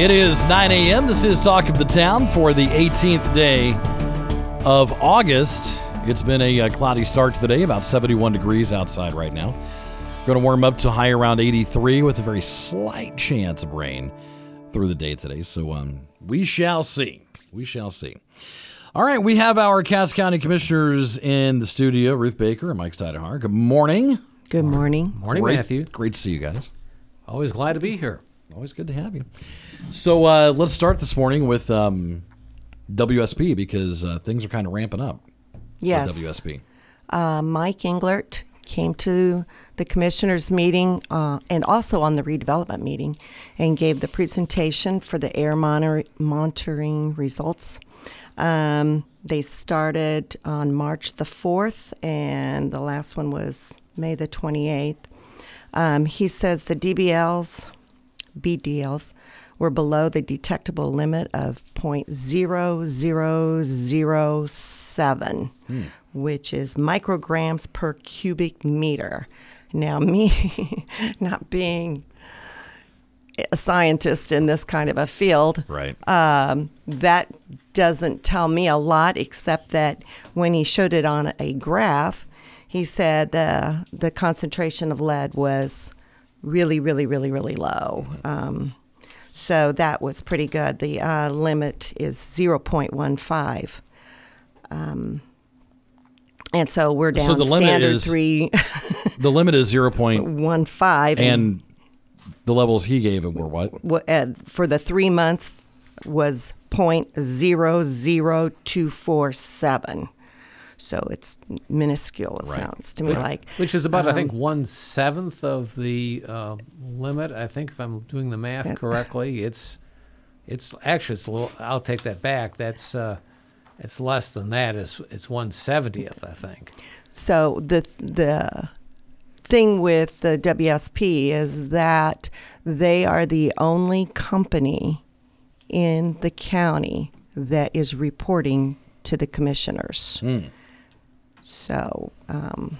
It is 9 a.m. This is Talk of the Town for the 18th day of August. It's been a, uh, cloudy start to the day, about 71 degrees outside right now. Going to warm up to high around 83 with a very slight chance of rain through the day today. So um, we shall see. We shall see. All right, we have our Cass County Commissioners in the studio, Ruth Baker and Mike Stajduhar. Good morning. Good morning. Morning, Great- Matthew. Great to see you guys. Always glad to be here. Always good to have you. So uh, let's start this morning with um, WSP because uh, things are kind of ramping up. Yes. WSP. Uh, Mike Englert came to the commissioners' meeting uh, and also on the redevelopment meeting and gave the presentation for the air monitor- monitoring results. Um, they started on March the 4th, and the last one was May the 28th. Um, he says the DBLs, BDLs, were below the detectable limit of 0.0007, which is micrograms per cubic meter. Now, me not being a scientist in this kind of a field, Right. um, that doesn't tell me a lot, except that when he showed it on a graph, he said the the concentration of lead was really, really, really, really low. Um, so that was pretty good. The uh, limit is 0.15. Um, and so we're down so the standard is, three. the limit is 0.15. And, and the levels he gave were what? Uh, for the three months was 0.00247. So it's minuscule. It Right. sounds to me like. Which is about, I Um, think, one seventh of the uh, limit. I think if I'm doing the math correctly, it's it's actually it's a little. I'll take that back. That's uh, it's less than that. It's it's one seventieth, I think. So the the thing with the WSP is that they are the only company in the county that is reporting to the commissioners. So um,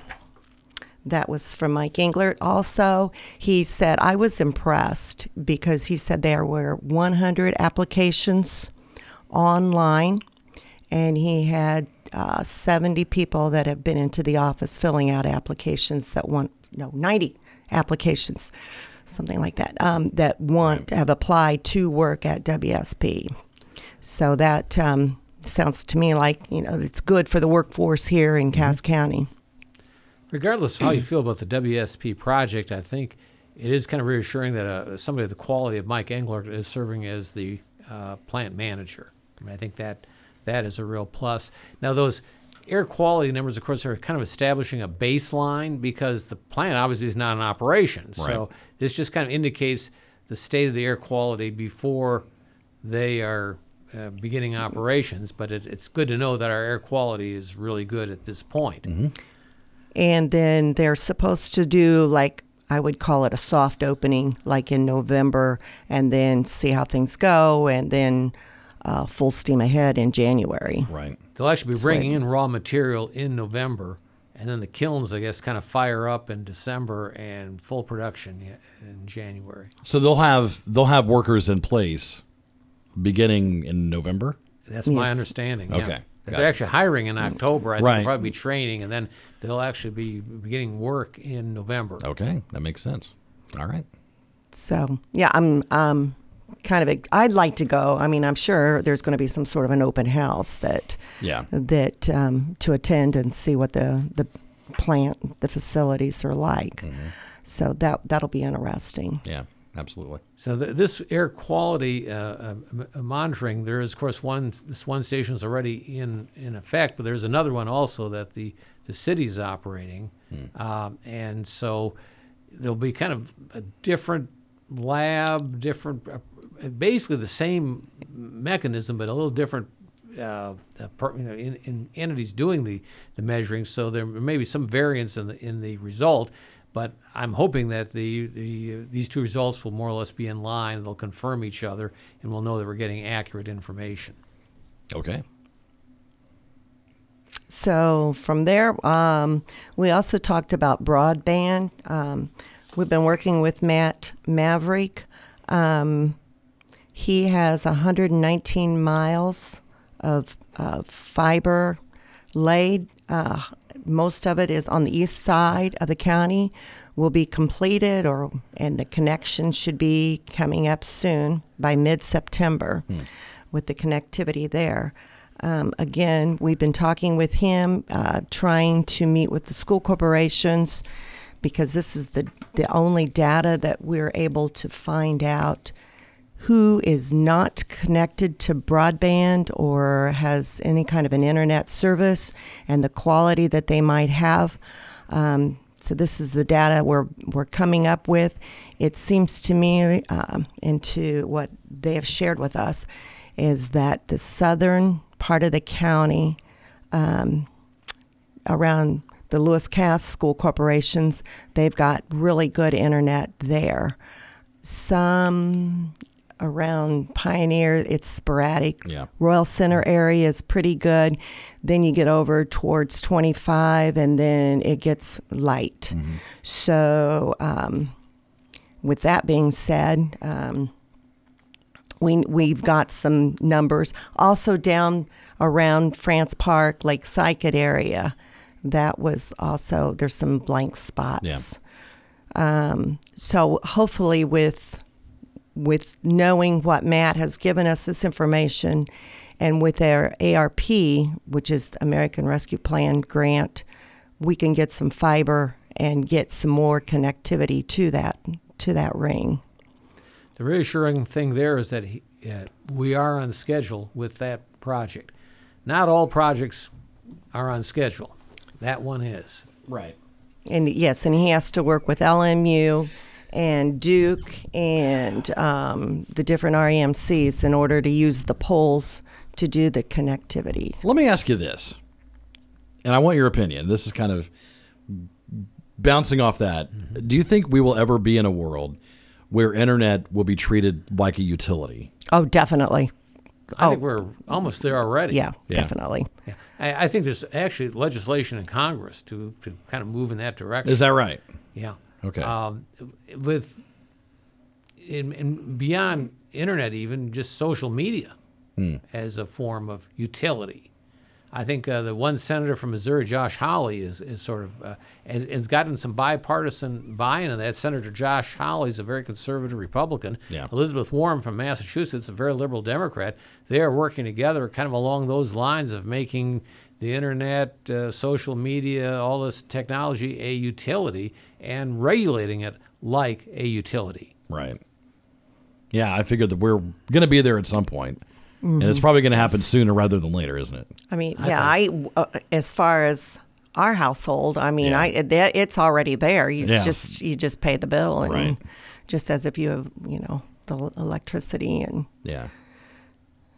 that was from Mike Englert. Also, he said I was impressed because he said there were 100 applications online, and he had uh, 70 people that have been into the office filling out applications that want no 90 applications, something like that, um, that want have applied to work at WSP. So that um, sounds to me like you know it's good for the workforce here in Cass County. Regardless of how you feel about the WSP project, I think it is kind of reassuring that uh, somebody of the quality of Mike Englert is serving as the uh, plant manager. I, mean, I think that that is a real plus. Now, those air quality numbers, of course, are kind of establishing a baseline because the plant obviously is not in operation. So this just kind of indicates the state of the air quality before they are uh, beginning operations. But it, it's good to know that our air quality is really good at this point. and then they're supposed to do like I would call it a soft opening, like in November, and then see how things go, and then uh, full steam ahead in January. Right. They'll actually be That's bringing right. in raw material in November, and then the kilns, I guess, kind of fire up in December and full production in January. So they'll have they'll have workers in place beginning in November. That's my understanding. Yeah. Okay, That gotcha. They're actually hiring in October. I think Right. they'll probably be training, and then they'll actually be beginning work in November. Okay, that makes sense. All right. So yeah, I'm um, kind of. I'd like to go. I mean, I'm sure there's going to be some sort of an open house that Yeah. that um, to attend and see what the the plant, the facilities are like. So that that'll be interesting. Yeah. Absolutely. So th- this air quality uh, uh, monitoring, there is, of course, one. This one station is already in in effect, but there's another one also that the the city's operating, um, and so there'll be kind of a different lab, different, uh, basically the same mechanism, but a little different. Uh, uh, per, you know, in, in entities doing the, the measuring, so there may be some variance in the in the result, but I'm hoping that the, the uh, these two results will more or less be in line. They'll confirm each other, and we'll know that we're getting accurate information. Okay. So from there, um, we also talked about broadband. Um, we've been working with Matt Maverick. Um, he has 119 miles of, of fiber laid. Uh, most of it is on the east side of the county. Will be completed, or and the connection should be coming up soon by mid-September, with the connectivity there. Um, again, we've been talking with him, uh, trying to meet with the school corporations because this is the, the only data that we're able to find out who is not connected to broadband or has any kind of an internet service and the quality that they might have. Um, so this is the data we're, we're coming up with. It seems to me, um, and to what they have shared with us, is that the southern part of the county um, around the Lewis Cass school corporations, they've got really good internet there. Some around Pioneer, it's sporadic. Yeah. Royal Center area is pretty good. Then you get over towards 25, and then it gets light. So, um, with that being said, um, we we've got some numbers also down around France Park, Lake Cicott area. That was also there's some blank spots. Um, so hopefully with with knowing what Matt has given us this information, and with our ARP, which is American Rescue Plan grant, we can get some fiber and get some more connectivity to that to that ring. The reassuring thing there is that he, uh, we are on schedule with that project. Not all projects are on schedule. That one is. Right. And yes, and he has to work with LMU and Duke and um, the different REMCs in order to use the poles to do the connectivity. Let me ask you this, and I want your opinion. This is kind of bouncing off that. Do you think we will ever be in a world where internet will be treated like a utility? Oh, definitely. I Oh. think we're almost there already. Yeah, Yeah. definitely. Yeah. I, I think there's actually legislation in Congress to, to kind of move in that direction. Is that right? Yeah. Okay. Um, with in, in beyond internet, even just social media as a form of utility. I think uh, the one senator from Missouri, Josh Hawley, is, is sort of uh, has, has gotten some bipartisan buy-in on that. Senator Josh Hawley is a very conservative Republican. Yeah. Elizabeth Warren from Massachusetts, a very liberal Democrat. They are working together, kind of along those lines of making the internet, uh, social media, all this technology a utility and regulating it like a utility. Right. Yeah, I figured that we're going to be there at some point. And it's probably going to happen sooner rather than later, isn't it? I mean, yeah, I, uh, as far as our household, I mean, Yeah. I that, it's already there. You Yeah. just you just pay the bill and Right. just as if you have, you know, the electricity and Yeah.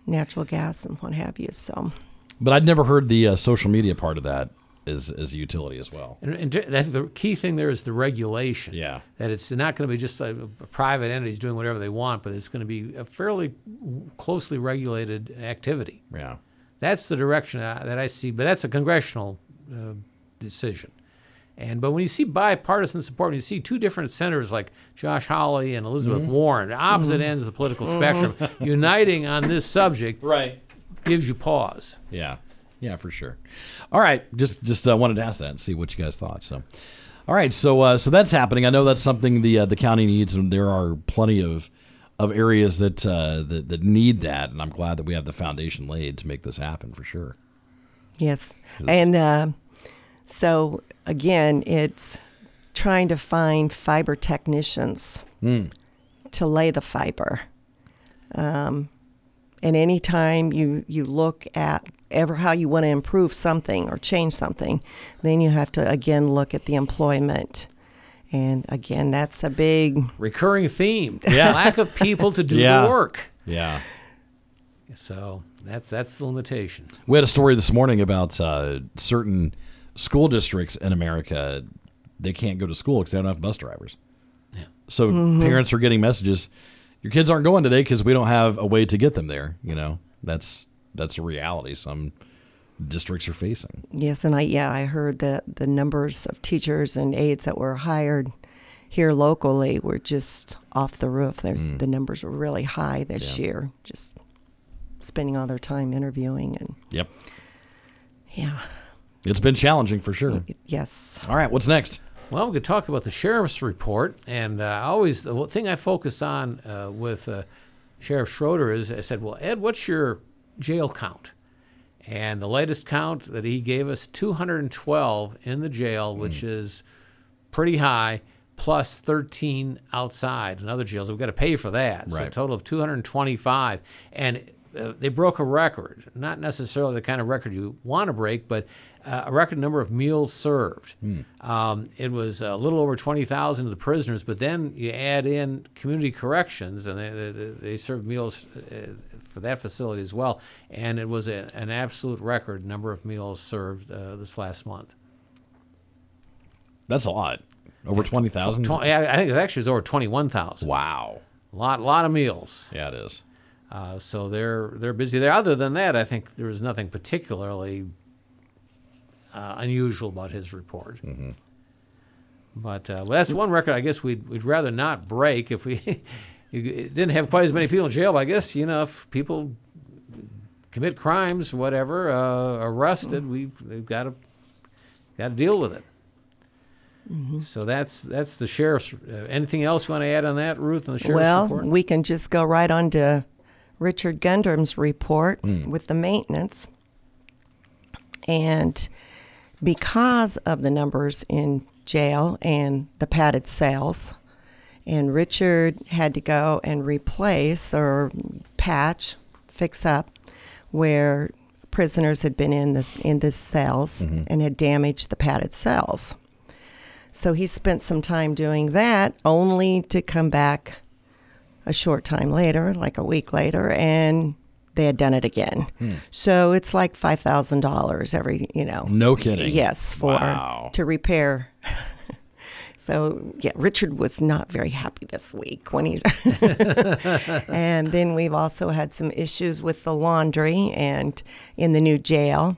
natural gas and what have you. So, But I'd never heard the uh, social media part of that as, as a utility as well. And, and the key thing there is the regulation. Yeah. That it's not going to be just a, private entities doing whatever they want, but it's going to be a fairly closely regulated activity. Yeah. That's the direction I- that I see, but that's a congressional uh, decision. And but when you see bipartisan support, when you see two different senators like Josh Hawley and Elizabeth Warren, opposite ends of the political spectrum, uniting on this subject, Right. Gives you pause. Yeah, yeah, for sure. All right, just just uh, wanted to ask that and see what you guys thought. So, all right, so uh, so that's happening. I know that's something the uh, the county needs, and there are plenty of of areas that uh, that that need that, and I'm glad that we have the foundation laid to make this happen for sure. yes. And uh, so again, it's trying to find fiber technicians to lay the fiber. Um, and anytime you, you look at ever how you want to improve something or change something, then you have to again look at the employment. And again, that's a big Recurring theme. Yeah. Lack of people to do Yeah. the work. Yeah, So that's that's the limitation. We had a story this morning about uh, certain school districts in America. They can't go to school because they don't have bus drivers. Yeah. So parents are getting messages: "Your kids aren't going today because we don't have a way to get them there." You know, that's that's a reality some districts are facing. Yes, and I yeah, I heard that the numbers of teachers and aides that were hired here locally were just off the roof. There's mm. the numbers were really high this Yeah. year. Just spending all their time interviewing and Yep, yeah, it's been challenging for sure. yes. All right, what's next? Well, we could talk about the sheriff's report, and uh, always the thing I focus on uh, with uh, Sheriff Schroeder is I said, "Well, Ed, what's your jail count?" And the latest count that he gave us, 212 in the jail, which is pretty high, plus 13 outside in other jails. We've got to pay for that. So a Right. total of 225. And uh, they broke a record, not necessarily the kind of record you want to break, but uh, a record number of meals served. Um, it was a little over 20,000 of the prisoners, but then you add in community corrections, and they, they, they served meals uh, for that facility as well. And it was a, an absolute record number of meals served uh, this last month. That's a lot. Over twenty thousand. Tw- I I think it actually is over 21,000. Wow. A lot, lot of meals. Yeah, it is. Uh, so they're they're busy there. Other than that, I think there was nothing particularly uh, unusual about his report. But uh, well, that's one record I guess we'd we'd rather not break if we you didn't have quite as many people in jail. But I guess you know if people commit crimes, whatever, uh, arrested, we've they've got to got to deal with it. So that's that's the sheriff's. Uh, anything else you want to add on that, Ruth, on the sheriff's Well, report? we can just go right on to Richard Gundram's report with the maintenance. And because of the numbers in jail and the padded cells, and Richard had to go and replace or patch, fix up where prisoners had been in this in the cells mm-hmm. and had damaged the padded cells. So he spent some time doing that, only to come back a short time later, like a week later, and they had done it again. Hmm. So it's like five thousand dollars every, you know. No kidding. Yes, for Wow. to repair. so yeah, Richard was not very happy this week when he's. and then we've also had some issues with the laundry and in the new jail,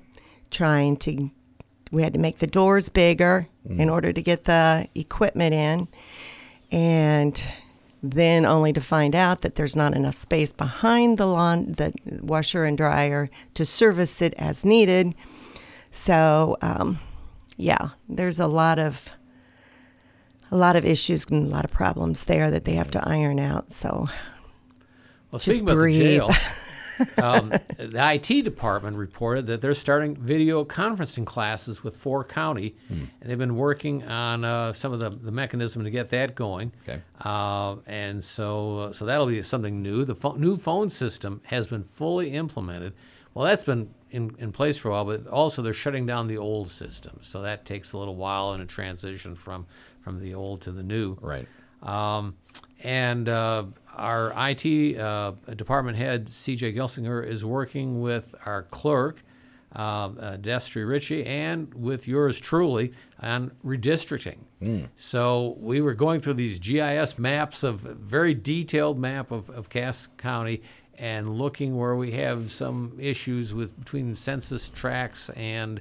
trying to. We had to make the doors bigger hmm. in order to get the equipment in, and then only to find out that there's not enough space behind the lawn, the washer and dryer to service it as needed. So, um, yeah, there's a lot of a lot of issues and a lot of problems there that they have to iron out. So, Well, Just breathe. the um, the IT department reported that they're starting video conferencing classes with Four County, and they've been working on uh, some of the, the mechanism to get that going. Okay. Uh, and so, so that'll be something new. The pho- new phone system has been fully implemented. Well, that's been in, in place for a while, but also they're shutting down the old system, so that takes a little while in a transition from from the old to the new. Right. Um, and uh, our IT uh, department head, CJ Gelsinger, is working with our clerk, uh, uh, Destry Ritchie, and with yours truly on redistricting. So we were going through these GIS maps of very detailed map of, of Cass County and looking where we have some issues with between census tracts and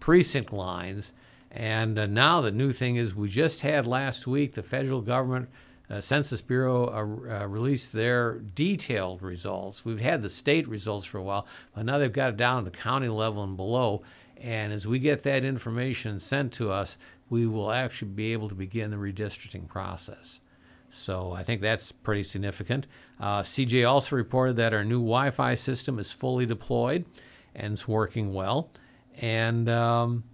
precinct lines. And uh, now the new thing is we just had last week the federal government uh, Census Bureau uh, uh, released their detailed results. We've had the state results for a while, but now they've got it down to the county level and below. And as we get that information sent to us, we will actually be able to begin the redistricting process. So I think that's pretty significant. Uh, CJ also reported that our new Wi Fi system is fully deployed and it's working well. And um,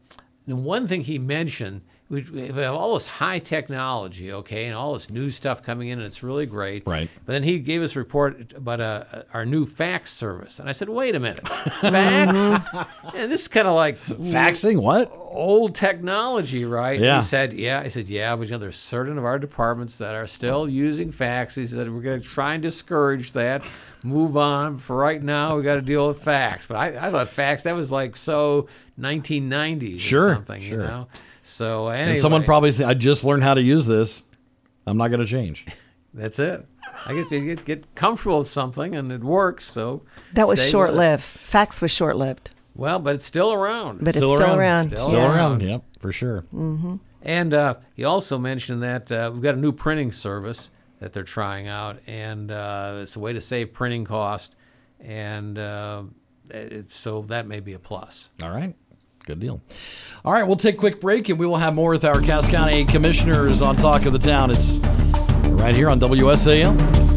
the one thing he mentioned we, we have all this high technology, okay, and all this new stuff coming in, and it's really great. Right. But then he gave us a report about uh, our new fax service, and I said, "Wait a minute, fax? and this is kind of like Faxing? What? old technology, right? Yeah. He said, yeah. I said, yeah, but you know, there's certain of our departments that are still using fax. He said, we're going to try and discourage that, move on. For right now, we got to deal with fax. But I, I thought fax, that was like so 1990s Sure, or something, you sure. know? So anyway. And someone probably said, I just learned how to use this. I'm not going to change. That's it. I guess you get, get comfortable with something and it works, so. That was short lived. Fax was short lived, Well, but it's still around. but it's still around. Still Still Yeah. around. Yep, for sure. Mhm. And uh, he also mentioned that uh, we've got a new printing service that they're trying out, and uh, it's a way to save printing cost, and uh, it's, so that may be a plus. All right. Good deal. All right, we'll take a quick break and we will have more with our Cass County commissioners on Talk of the Town. It's right here on WSAL.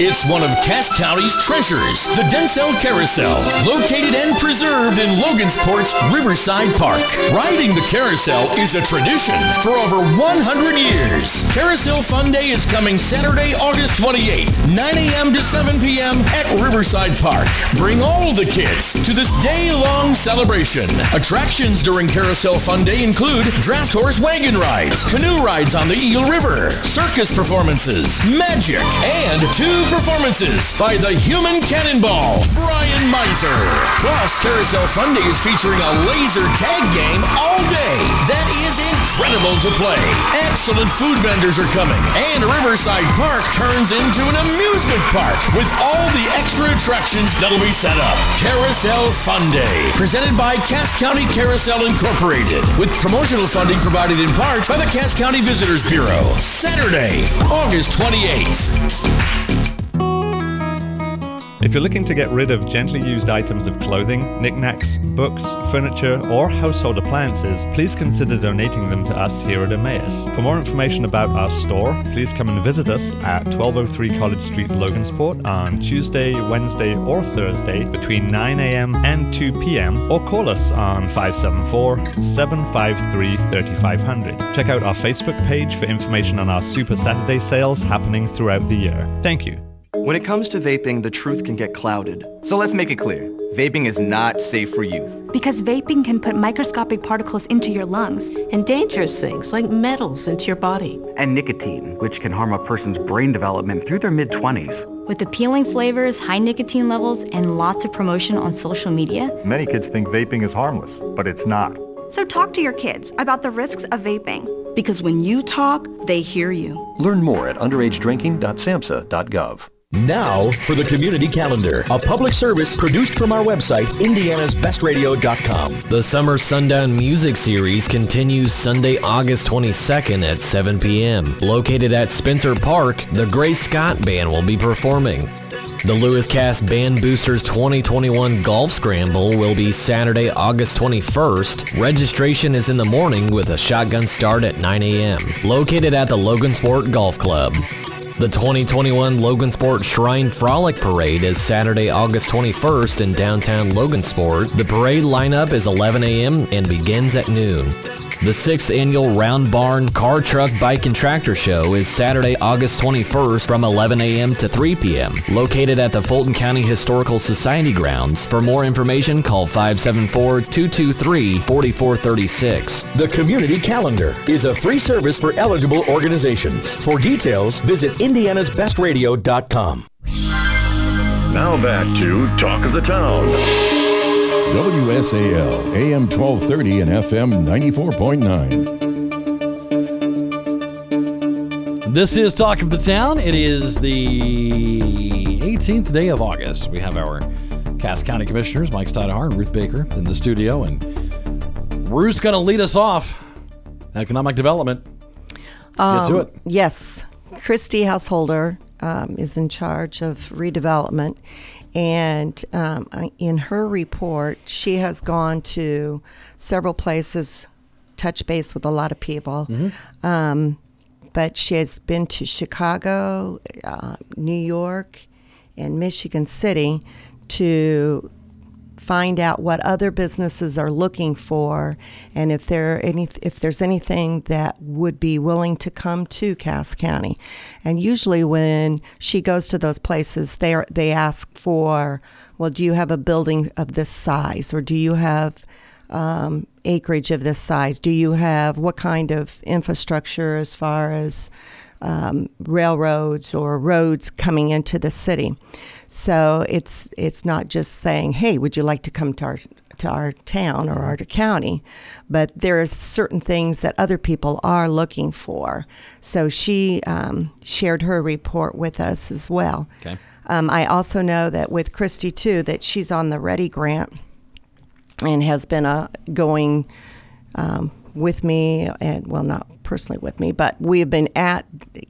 It's one of Cass County's treasures, the Dentzel Carousel, located and preserved in Logansport's Riverside Park. Riding the carousel is a tradition for over 100 years. Carousel Fun Day is coming Saturday, August 28th, 9 a.m. to 7 p.m. at Riverside Park. Bring all the kids to this day-long celebration. Attractions during Carousel Fun Day include draft horse wagon rides, canoe rides on the Eel River, circus performances, magic, and two performances by the Human Cannonball, Brian Miser. Plus, Carousel Fun Day is featuring a laser tag game all day. That is incredible to play. Excellent food vendors are coming, and Riverside Park turns into an amusement park with all the extra attractions that'll be set up. Carousel Fun Day, presented by Cass County Carousel Incorporated, with promotional funding provided in part by the Cass County Visitors Bureau. Saturday, August 28th. If you're looking to get rid of gently used items of clothing, knickknacks, books, furniture, or household appliances, please consider donating them to us here at Emmaus. For more information about our store, please come and visit us at 1203 College Street, Logansport on Tuesday, Wednesday, or Thursday between 9am and 2pm, or call us on 574 753 3500. Check out our Facebook page for information on our Super Saturday sales happening throughout the year. Thank you. When it comes to vaping, the truth can get clouded. So let's make it clear. Vaping is not safe for youth. Because vaping can put microscopic particles into your lungs. and dangerous things like metals into your body. And nicotine, which can harm a person's brain development through their mid-20s. With appealing flavors, high nicotine levels, and lots of promotion on social media. Many kids think vaping is harmless, but it's not. So talk to your kids about the risks of vaping. Because when you talk, they hear you. Learn more at underagedrinking.samhsa.gov. Now for the community calendar, a public service produced from our website, indianasbestradio.com. The Summer Sundown Music Series continues Sunday, August 22nd at 7 p.m. Located at Spencer Park, the Gray Scott Band will be performing. The Lewis Cass Band Boosters 2021 Golf Scramble will be Saturday, August 21st. Registration is in the morning with a shotgun start at 9 a.m. Located at the Logansport Golf Club. The 2021 Logansport Shrine Frolic Parade is Saturday, August 21st in downtown Logansport. The parade lineup is 11 a.m. and begins at noon. The sixth annual Round Barn Car, Truck, Bike, and Tractor Show is Saturday, August 21st from 11 a.m. to 3 p.m. Located at the Fulton County Historical Society grounds. For more information, call 574 223 4436. The community calendar is a free service for eligible organizations. For details, visit indianasbestradio.com. Now back to Talk of the Town. WSAL, AM 1230 and FM 94.9. This is Talk of the Town. It is the 18th day of August. We have our Cass County Commissioners, Mike Stajduhar and Ruth Baker, in the studio. And Ruth's going to lead us off. Economic development. Let's get to Um, it. Yes. Christy Householder um, is in charge of redevelopment. And um, in her report, she has gone to several places, touch base with a lot of people, um, but she has been to Chicago, uh, New York, and Michigan City to find out what other businesses are looking for and if there any if there's anything that would be willing to come to Cass County. And usually when she goes to those places they are, they ask for well do you have a building of this size or do you have um, acreage of this size? Do you have what kind of infrastructure as far as um, railroads or roads coming into the city? So it's it's not just saying, "Hey, would you like to come to our to our town or our county?" But there are certain things that other people are looking for. So she um, shared her report with us as well. Okay. Um, I also know that with Christy too that she's on the READI Grant and has been uh, going um, with me and well not personally with me but we have been at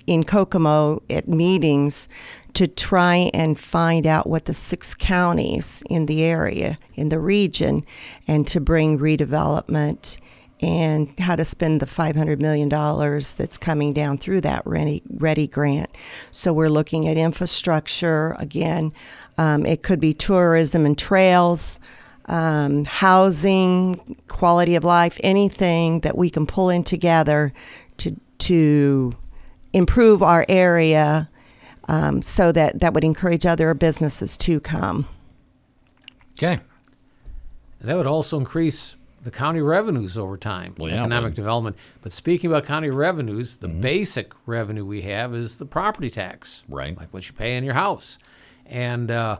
in kokomo at meetings to try and find out what the six counties in the area in the region and to bring redevelopment and how to spend the $500 million that's coming down through that ready, READI grant. So we're looking at infrastructure. Again um, it could be tourism and trails um, housing, quality of life, anything that we can pull in together to to improve our area, um, so that that would encourage other businesses to come. Okay. That would also increase the county revenues over time, Well, yeah, economic would. development. But speaking about county revenues, the Mm-hmm. basic revenue we have is the property tax, right? Like what you pay in your house, and uh,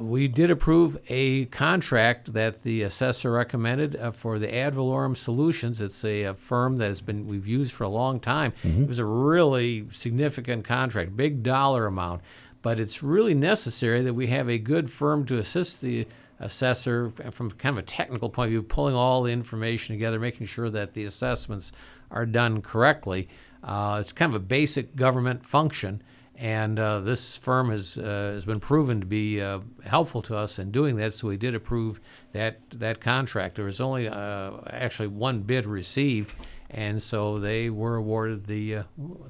we did approve a contract that the assessor recommended uh, for the ad valorem solutions. It's a, a firm that has been we've used for a long time. Mm-hmm. It was a really significant contract, big dollar amount, but it's really necessary that we have a good firm to assist the assessor from kind of a technical point of view, pulling all the information together, making sure that the assessments are done correctly. Uh, it's kind of a basic government function, and uh, this firm has uh, has been proven to be uh, helpful to us in doing that. So we did approve that that contract. There was only uh, actually one bid received, and so they were awarded the uh,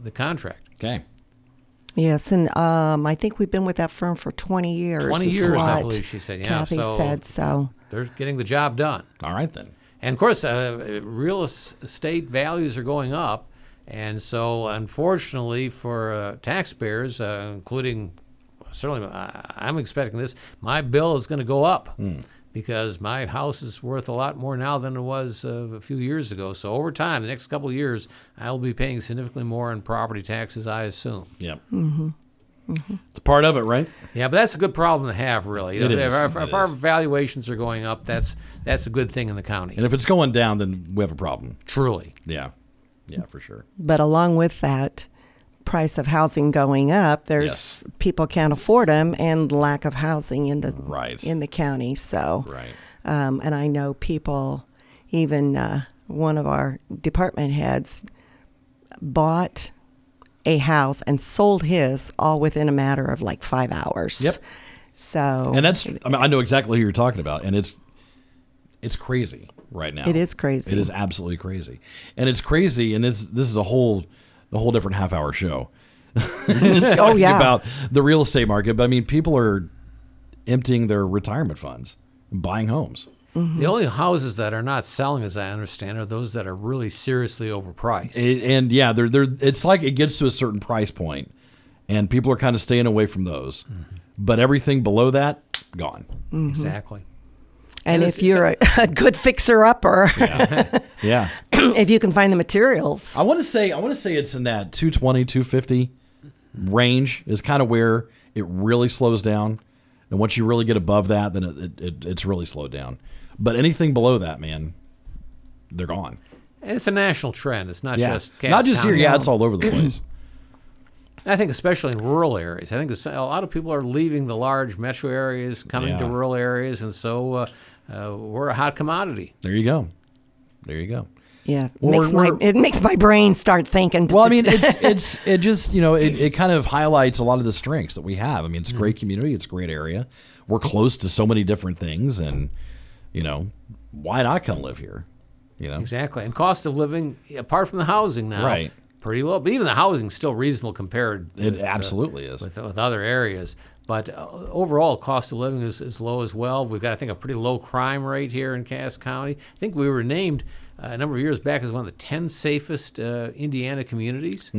the contract. Okay. Yes, and um, I think we've been with that firm for 20 years. 20 is years, I believe she said. Yeah, Kathy so said so. They're getting the job done. All right then. And of course, uh, real estate values are going up, and so unfortunately for uh, taxpayers, uh, including certainly I- I'm expecting this, my bill is going to go up. Because my house is worth a lot more now than it was uh, a few years ago. So over time, the next couple of years, I will be paying significantly more in property taxes, I assume. Yep. Mm-hmm. It's part of it, right? Yeah, but that's a good problem to have, really. You It know, is, If, our, it if our is. valuations are going up, that's that's a good thing in the county. And if it's going down, then we have a problem. Truly. Yeah. Yeah, for sure. But along with that price of housing going up, there's people can't afford them and lack of housing in the Right. in the county. So, Right. um, and I know people, even uh, one of our department heads, bought a house and sold his all within a matter of like five hours. Yep. So, And that's I mean I know exactly who you're talking about and it's it's crazy right now. It is crazy. It is absolutely crazy. And it's crazy and it's this is a whole a whole different half hour show. Just Oh, talking yeah. about the real estate market, but I mean people are emptying their retirement funds, buying homes. Mm-hmm. The only houses that are not selling, as I understand, are those that are really seriously overpriced. It- and yeah, they're, they're, it's like it gets to a certain price point, and people are kind of staying away from those. Mm-hmm. But everything below that, gone. Exactly. And And if you're a, a good fixer upper, Yeah. if you can find the materials. I want to say I want to say it's in that 220, 250 range is kind of where it really slows down. And once you really get above that, then it, it, it, it's really slowed down. But anything below that, man, they're gone. It's a national trend. It's not yeah. just Cass not just here. County. Yeah, it's all over the place. I think especially in rural areas. I think a lot of people are leaving the large metro areas, coming to rural areas, and so uh, uh, we're a hot commodity. there you go. There you go. Yeah, Or makes my, we're- it makes my brain start thinking. Well, I mean, it's it's it just you know it, it kind of highlights a lot of the strengths that we have. I mean, it's a great community, it's a great area. We're close to so many different things, and you know, why not come live here? You know, Exactly. And cost of living, apart from the housing now, Right. pretty low. But even the housing's still reasonable compared. It with, uh, absolutely is. with, with other areas. But uh, overall, cost of living is, is low as well. We've got, I think, a pretty low crime rate here in Cass County. I think we were named uh, a number of years back as one of the 10 safest uh, Indiana communities.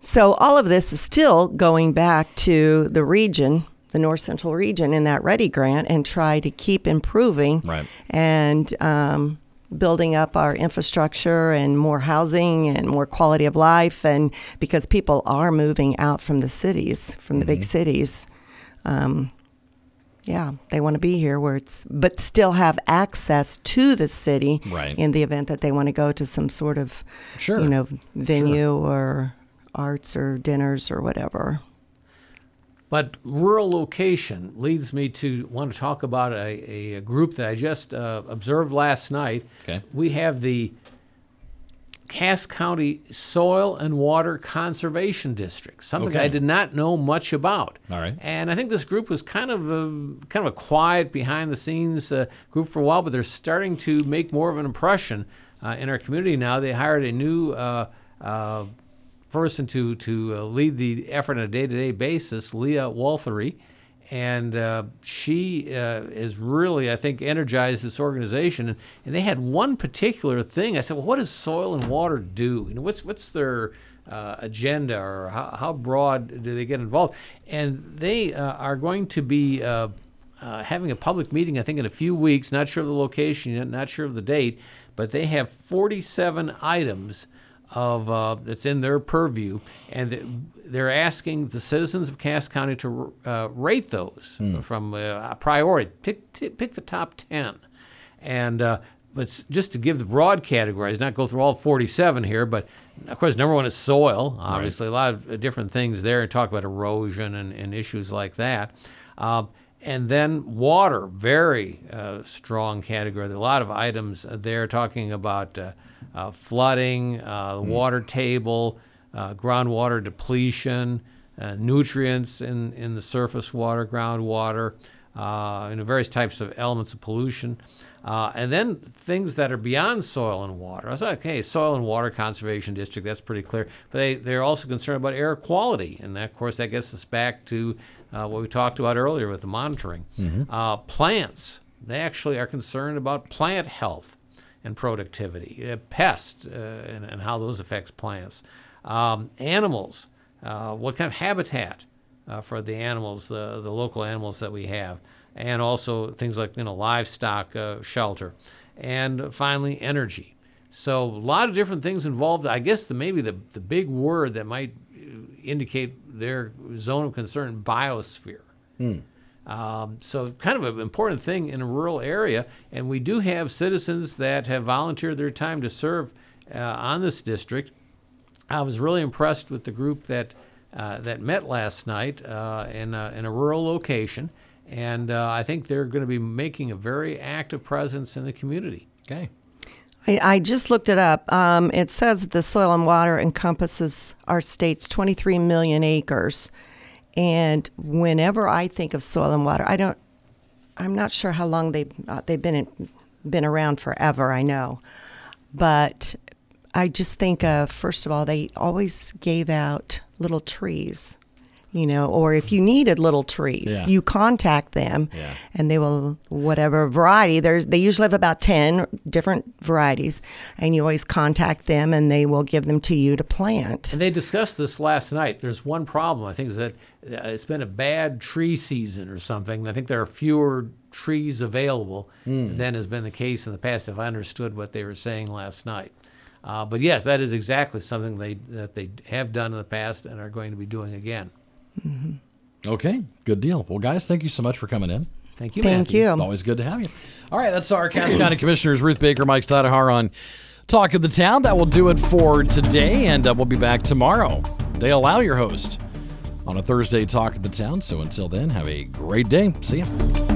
So all of this is still going back to the region, the North Central region, in that READI grant, and try to keep improving Right. and um, building up our infrastructure and more housing and more quality of life, and because people are moving out from the cities, from the big cities. Um, yeah, they want to be here where it's, but still have access to the city Right. in the event that they want to go to some sort of, Sure. you know, venue or arts or dinners or whatever. But rural location leads me to want to talk about a, a, group that I just uh, observed last night. Okay. We have the Cass County Soil and Water Conservation District, something Okay. I did not know much about. All right. And I think this group was kind of a, kind of a quiet, behind the scenes uh, group for a while, but they're starting to make more of an impression uh, in our community now. They hired a new uh, uh, person to to uh, lead the effort on a day-to-day basis, Leah Walthery, and uh, she uh, is really, I think, energized this organization. And, and they had one particular thing. I said, "Well, what does soil and water do? You know, what's what's their uh, agenda, or how, how broad do they get involved?" And they uh, are going to be. Uh, uh, having a public meeting, I think, in a few weeks. Not sure of the location yet, not sure of the date, but they have 47 items of uh, that's in their purview, and they're asking the citizens of Cass County to uh, rate those from uh, a priority. Pick t- pick the top 10, and uh, but just to give the broad categories, not go through all 47 here, but of course, number one is soil. Obviously, a lot of uh, different things there, and talk about erosion and, and issues like that. And then water, very uh, strong category. There are a lot of items there talking about uh, uh, flooding, uh, the water table, uh, groundwater depletion, uh, nutrients in, in the surface water, groundwater, uh, and various types of elements of pollution. Uh, and then things that are beyond soil and water. I was like, okay, soil and water conservation district, that's pretty clear. But they, they're also concerned about air quality. And that, of course, that gets us back to uh, what we talked about earlier with the monitoring. Uh, plants, they actually are concerned about plant health and productivity, uh, pests, uh, and, and how those affects plants. Um, animals, uh, what kind of habitat uh, for the animals, the, the local animals that we have, and also things like you know livestock uh, shelter, and finally energy. So a lot of different things involved. I guess the maybe the the big word that might indicate their zone of concern, biosphere. Um, so, kind of an important thing in a rural area, and we do have citizens that have volunteered their time to serve uh, on this district. I was really impressed with the group that uh, that met last night uh, in a, in a rural location, and uh, I think they're going to be making a very active presence in the community. Okay. I, just looked it up. Um, it says that the soil and water encompasses our state's 23 million acres. And whenever I think of soil and water, I don't. I'm not sure how long they've uh, they've been in, been around forever. I know, but I just think of first of all, they always gave out little trees, you know, or if you needed little trees, Yeah. you contact them, Yeah. and they will whatever variety. There's they usually have about ten different varieties, and you always contact them, and they will give them to you to plant. And they discussed this last night. There's one problem, I think, is that uh, it's been a bad tree season or something. I think there are fewer trees available than has been the case in the past, if I understood what they were saying last night. Uh, but yes, that is exactly something they that they have done in the past and are going to be doing again. Okay, good deal. Well, guys, thank you so much for coming in. Thank you, Thank Matthew. you. Always good to have you. All right, that's our Cass County Commissioners Ruth Baker, Mike Stajduhar on Talk of the Town. That will do it for today, and uh, we'll be back tomorrow. They allow your host on a Thursday Talk of the Town. So until then, have a great day. See ya.